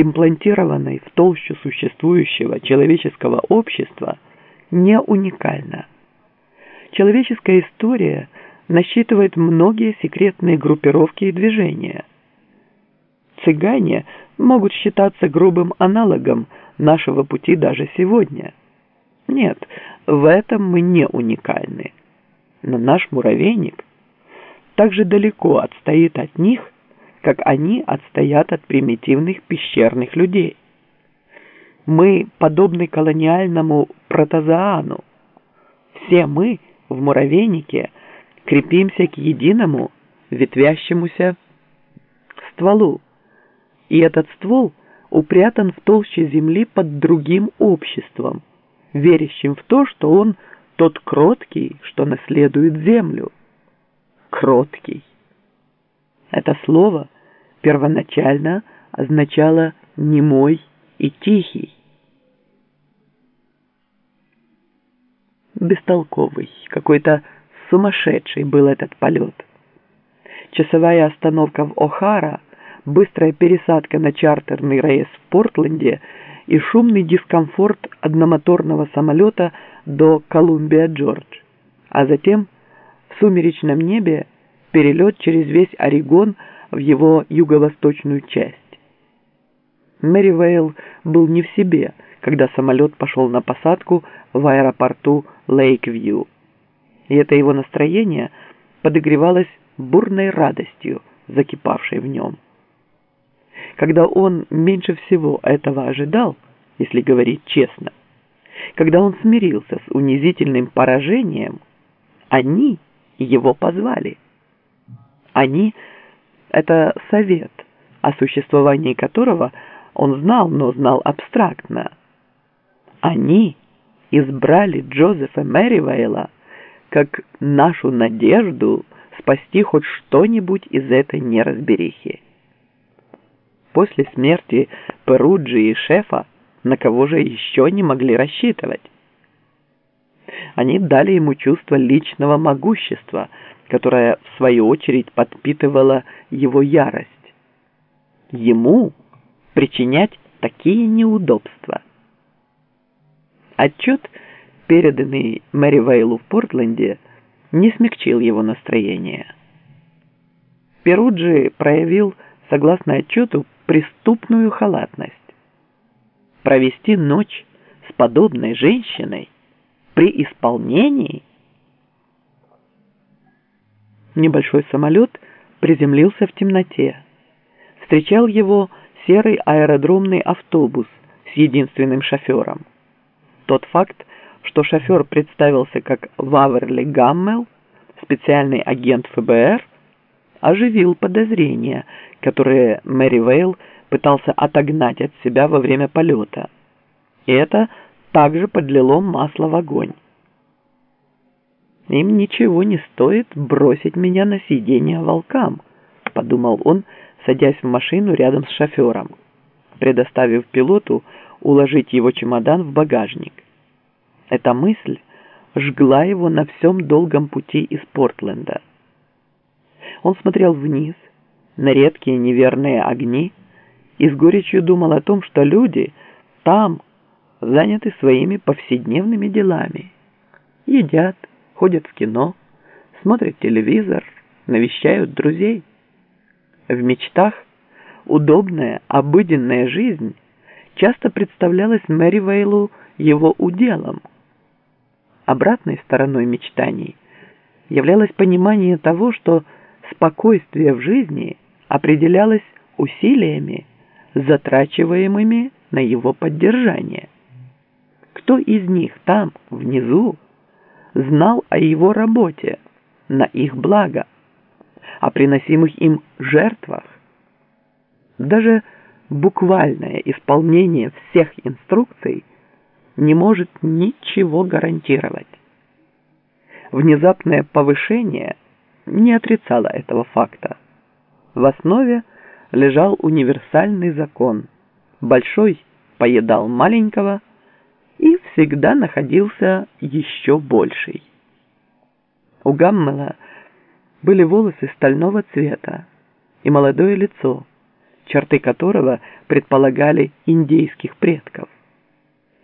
имплантированной в толщу существующего человеческого общества, не уникальна. Человеческая история насчитывает многие секретные группировки и движения. Цыгане могут считаться грубым аналогом нашего пути даже сегодня. Нет, в этом мы не уникальны. Но наш муравейник так же далеко отстоит от них, как они отстоят от примитивных пещерных людей. Мы подобны колониальному протозоану. Все мы в муравейнике крепимся к единому ветвящемуся стволу. И этот ствол упрятан в толще земли под другим обществом, верящим в то, что он тот кроткий, что наследует землю. Кроткий. Это слово первоначально означало «немой» и «тихий». Бестолковый, какой-то сумасшедший был этот полет. Часовая остановка в О'Хара, быстрая пересадка на чартерный рейс в Портленде и шумный дискомфорт одномоторного самолета до Колумбия-Джордж, а затем в сумеречном небе перелет через весь Орегон в его юго-восточную часть. Мэри Вейл был не в себе, когда самолет пошел на посадку в аэропорту Лейквью. И это его настроение подогревалось бурной радостью, закипавшей в нем. Когда он меньше всего этого ожидал, если говорить честно, когда он смирился с унизительным поражением, они его позвали – они – это совет, о существовании которого он знал, но знал абстрактно. Они избрали Джозефа Мэривейла как нашу надежду спасти хоть что-нибудь из этой неразберихи. После смерти Перуджи и шефа на кого же еще не могли рассчитывать? Они дали ему чувство личного могущества – которая, в свою очередь, подпитывала его ярость. Ему причинять такие неудобства. Отчет, переданный Мэри Вейлу в Портленде, не смягчил его настроение. Перуджи проявил, согласно отчету, преступную халатность. Провести ночь с подобной женщиной при исполнении – Небольшой самолет приземлился в темноте. Встречал его серый аэродромный автобус с единственным шофером. Тот факт, что шофер представился как Ваверли Гаммел, специальный агент ФБР, оживил подозрения, которые Мэри Вейл пытался отогнать от себя во время полета. И это также подлило масло в огонь. Им ничего не стоит бросить меня на сиденье волкам, подумал он, садясь в машину рядом с шофером, предоставив пилоту уложить его чемодан в багажник. Эта мысль жгла его на всем долгом пути из Портленда. Он смотрел вниз, на редкие неверные огни, и с горечью думал о том, что люди там заняты своими повседневными делами. Едят, ходят в кино, смотрят телевизор, навещают друзей. В мечтах удобная, обыденная жизнь часто представлялась Мэри Вейлу его уделом. Обратной стороной мечтаний являлось понимание того, что спокойствие в жизни определялось усилиями, затрачиваемыми на его поддержание. Кто из них там, внизу, знал о его работе на их благо, о приносимых им жертвах. Даже буквальное исполнение всех инструкций не может ничего гарантировать. Внезапное повышение не отрицало этого факта. В основе лежал универсальный закон. Большой поедал маленького, и всегда находился еще больший. У Гаммела были волосы стального цвета и молодое лицо, черты которого предполагали индейских предков.